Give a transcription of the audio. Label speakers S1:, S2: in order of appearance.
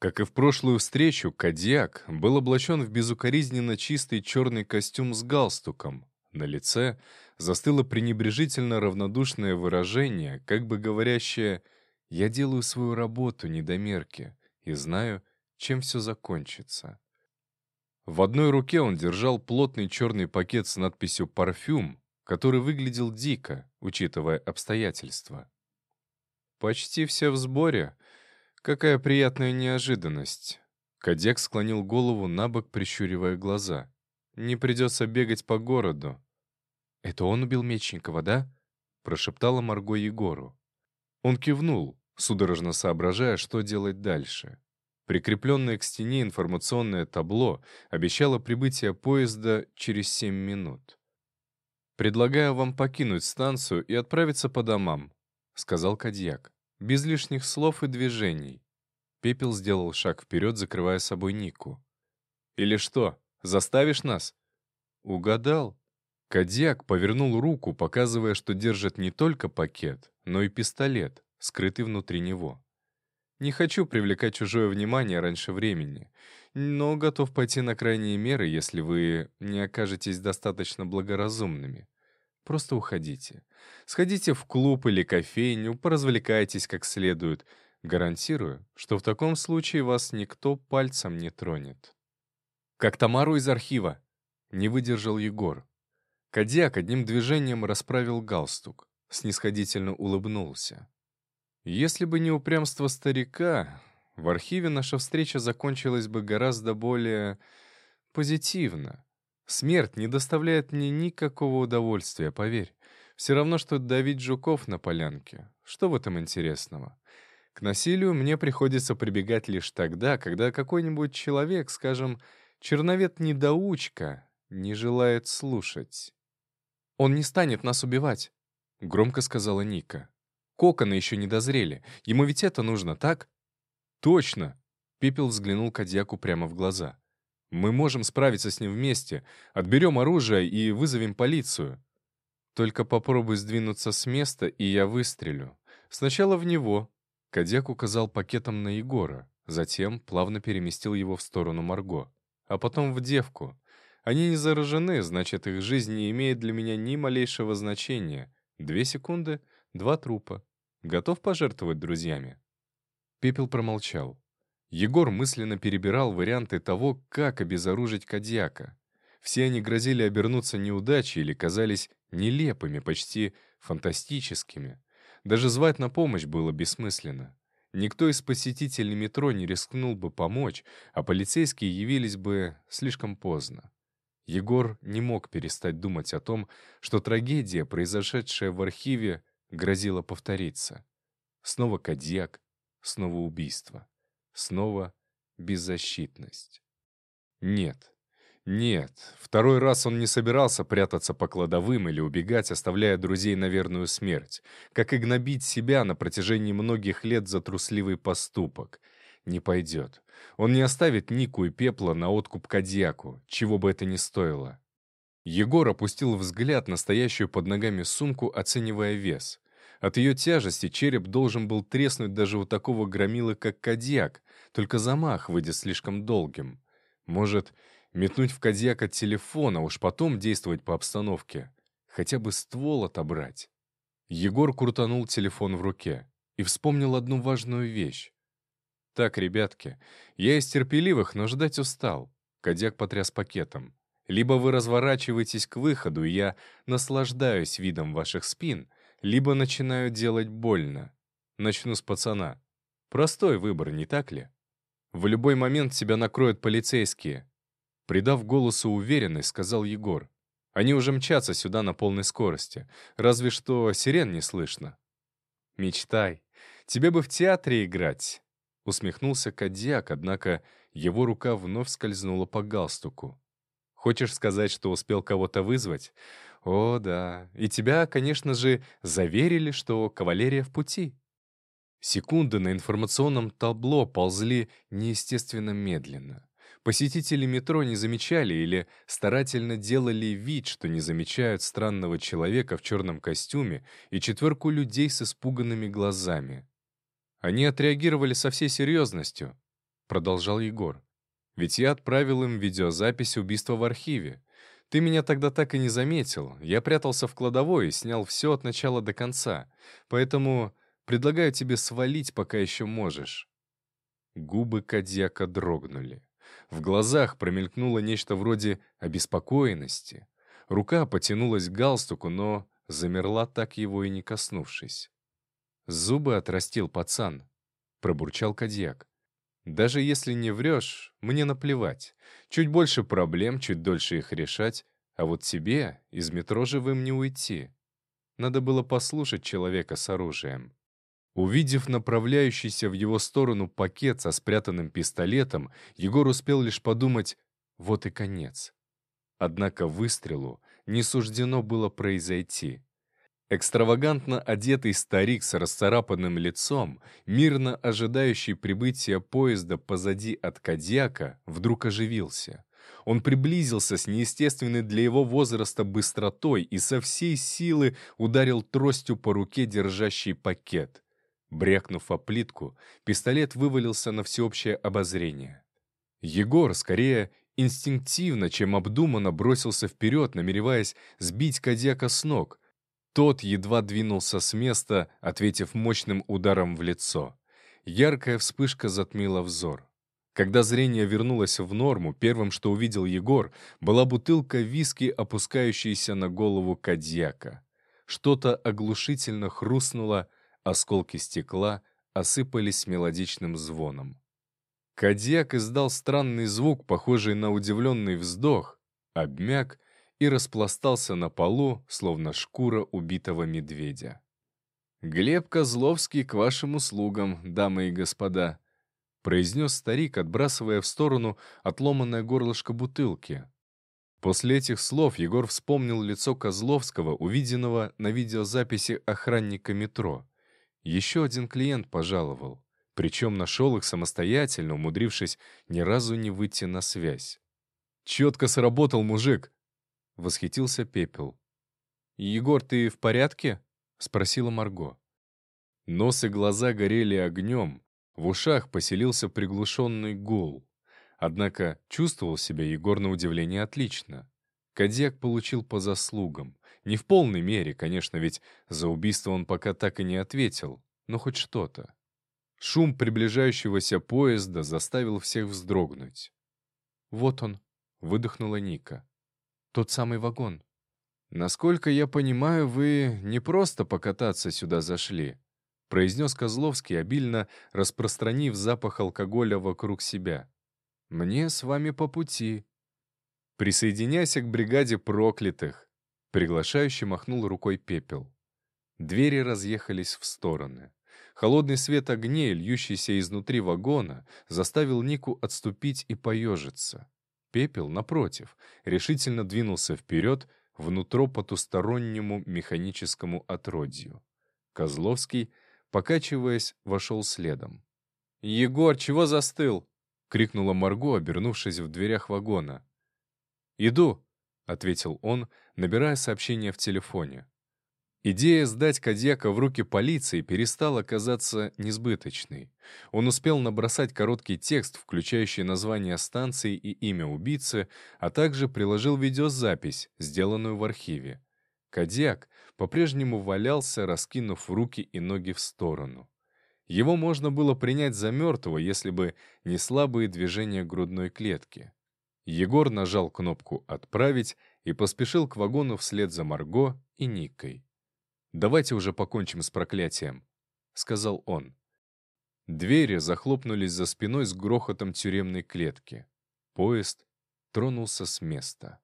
S1: Как и в прошлую встречу, Кадьяк был облачен в безукоризненно чистый черный костюм с галстуком. На лице застыло пренебрежительно равнодушное выражение, как бы говорящее «Я делаю свою работу, недомерки, и знаю, чем все закончится». В одной руке он держал плотный черный пакет с надписью «Парфюм», который выглядел дико, учитывая обстоятельства. «Почти все в сборе», Какая приятная неожиданность. Кадек склонил голову на бок, прищуривая глаза. Не придется бегать по городу. «Это он убил Мечникова, да?» — прошептала Марго Егору. Он кивнул, судорожно соображая, что делать дальше. Прикрепленное к стене информационное табло обещало прибытие поезда через семь минут. «Предлагаю вам покинуть станцию и отправиться по домам», — сказал Кадьяк. Без лишних слов и движений. Пепел сделал шаг вперед, закрывая собой Нику. «Или что, заставишь нас?» «Угадал». Кадьяк повернул руку, показывая, что держит не только пакет, но и пистолет, скрытый внутри него. «Не хочу привлекать чужое внимание раньше времени, но готов пойти на крайние меры, если вы не окажетесь достаточно благоразумными. Просто уходите. Сходите в клуб или кофейню, поразвлекайтесь как следует. Гарантирую, что в таком случае вас никто пальцем не тронет. Как Тамару из архива. Не выдержал Егор. Кадьяк одним движением расправил галстук. Снисходительно улыбнулся. Если бы не упрямство старика, в архиве наша встреча закончилась бы гораздо более позитивно. Смерть не доставляет мне никакого удовольствия, поверь. Все равно, что давить жуков на полянке. Что в этом интересного? К насилию мне приходится прибегать лишь тогда, когда какой-нибудь человек, скажем, черновед-недоучка, не желает слушать. «Он не станет нас убивать», — громко сказала Ника. «Коконы еще не дозрели. Ему ведь это нужно, так?» «Точно!» — Пепел взглянул Кадьяку прямо в глаза. Мы можем справиться с ним вместе. Отберем оружие и вызовем полицию. Только попробуй сдвинуться с места, и я выстрелю. Сначала в него. Кадек указал пакетом на Егора. Затем плавно переместил его в сторону Марго. А потом в девку. Они не заражены, значит, их жизнь не имеет для меня ни малейшего значения. Две секунды — два трупа. Готов пожертвовать друзьями?» Пепел промолчал. Егор мысленно перебирал варианты того, как обезоружить Кадьяка. Все они грозили обернуться неудачей или казались нелепыми, почти фантастическими. Даже звать на помощь было бессмысленно. Никто из посетителей метро не рискнул бы помочь, а полицейские явились бы слишком поздно. Егор не мог перестать думать о том, что трагедия, произошедшая в архиве, грозила повториться. Снова Кадьяк, снова убийство. Снова беззащитность. Нет, нет, второй раз он не собирался прятаться по кладовым или убегать, оставляя друзей на верную смерть, как и гнобить себя на протяжении многих лет за трусливый поступок. Не пойдет. Он не оставит Нику и Пепла на откуп Кадьяку, чего бы это ни стоило. Егор опустил взгляд на стоящую под ногами сумку, оценивая вес. От ее тяжести череп должен был треснуть даже у такого громилы, как Кадьяк, только замах выйдет слишком долгим. Может, метнуть в Кадьяк от телефона, уж потом действовать по обстановке. Хотя бы ствол отобрать. Егор крутанул телефон в руке и вспомнил одну важную вещь. «Так, ребятки, я из терпеливых, но ждать устал». Кадьяк потряс пакетом. «Либо вы разворачиваетесь к выходу, и я наслаждаюсь видом ваших спин, либо начинаю делать больно. Начну с пацана. Простой выбор, не так ли? В любой момент тебя накроют полицейские. Придав голосу уверенность, сказал Егор. Они уже мчатся сюда на полной скорости. Разве что сирен не слышно. Мечтай. Тебе бы в театре играть. Усмехнулся Кадьяк, однако его рука вновь скользнула по галстуку. Хочешь сказать, что успел кого-то вызвать? О, да. И тебя, конечно же, заверили, что кавалерия в пути. Секунды на информационном табло ползли неестественно медленно. Посетители метро не замечали или старательно делали вид, что не замечают странного человека в черном костюме и четверку людей с испуганными глазами. Они отреагировали со всей серьезностью. продолжал Егор. «Ведь я отправил им видеозапись убийства в архиве. Ты меня тогда так и не заметил. Я прятался в кладовой и снял все от начала до конца. Поэтому предлагаю тебе свалить, пока еще можешь». Губы Кадьяка дрогнули. В глазах промелькнуло нечто вроде обеспокоенности. Рука потянулась к галстуку, но замерла так его и не коснувшись. «Зубы отрастил пацан», — пробурчал Кадьяк. «Даже если не врешь, мне наплевать. Чуть больше проблем, чуть дольше их решать, а вот тебе из метро живым не уйти. Надо было послушать человека с оружием». Увидев направляющийся в его сторону пакет со спрятанным пистолетом, Егор успел лишь подумать «вот и конец». Однако выстрелу не суждено было произойти. Экстравагантно одетый старик с расцарапанным лицом, мирно ожидающий прибытия поезда позади от Кадьяка, вдруг оживился. Он приблизился с неестественной для его возраста быстротой и со всей силы ударил тростью по руке, держащей пакет. Брякнув о плитку, пистолет вывалился на всеобщее обозрение. Егор, скорее инстинктивно, чем обдуманно, бросился вперед, намереваясь сбить Кадьяка с ног, тот едва двинулся с места, ответив мощным ударом в лицо. Яркая вспышка затмила взор. Когда зрение вернулось в норму, первым, что увидел Егор, была бутылка виски, опускающаяся на голову Кадьяка. Что-то оглушительно хрустнуло, осколки стекла осыпались мелодичным звоном. Кадьяк издал странный звук, похожий на удивленный вздох, обмяк и распластался на полу, словно шкура убитого медведя. «Глеб Козловский к вашим услугам, дамы и господа», произнес старик, отбрасывая в сторону отломанное горлышко бутылки. После этих слов Егор вспомнил лицо Козловского, увиденного на видеозаписи охранника метро. Еще один клиент пожаловал, причем нашел их самостоятельно, умудрившись ни разу не выйти на связь. «Четко сработал, мужик!» — восхитился Пепел. «Егор, ты в порядке?» — спросила Марго. Нос и глаза горели огнем, в ушах поселился приглушенный гул. Однако чувствовал себя Егор на удивление отлично. Кадьяк получил по заслугам. Не в полной мере, конечно, ведь за убийство он пока так и не ответил, но хоть что-то. Шум приближающегося поезда заставил всех вздрогнуть. «Вот он», — выдохнула Ника. Тот самый вагон. «Насколько я понимаю, вы не просто покататься сюда зашли», произнес Козловский, обильно распространив запах алкоголя вокруг себя. «Мне с вами по пути». «Присоединяйся к бригаде проклятых», приглашающе махнул рукой пепел. Двери разъехались в стороны. Холодный свет огней, льющийся изнутри вагона, заставил Нику отступить и поежиться. Пепел, напротив, решительно двинулся вперед, внутрь потустороннему механическому отродью. Козловский, покачиваясь, вошел следом. «Егор, чего застыл?» — крикнула Марго, обернувшись в дверях вагона. «Иду», — ответил он, набирая сообщение в телефоне. Идея сдать Кадьяка в руки полиции перестала казаться несбыточной. Он успел набросать короткий текст, включающий название станции и имя убийцы, а также приложил видеозапись, сделанную в архиве. Кадьяк по-прежнему валялся, раскинув руки и ноги в сторону. Его можно было принять за мертвого, если бы не слабые движения грудной клетки. Егор нажал кнопку «Отправить» и поспешил к вагону вслед за Марго и Никой. «Давайте уже покончим с проклятием», — сказал он. Двери захлопнулись за спиной с грохотом тюремной клетки. Поезд тронулся с места.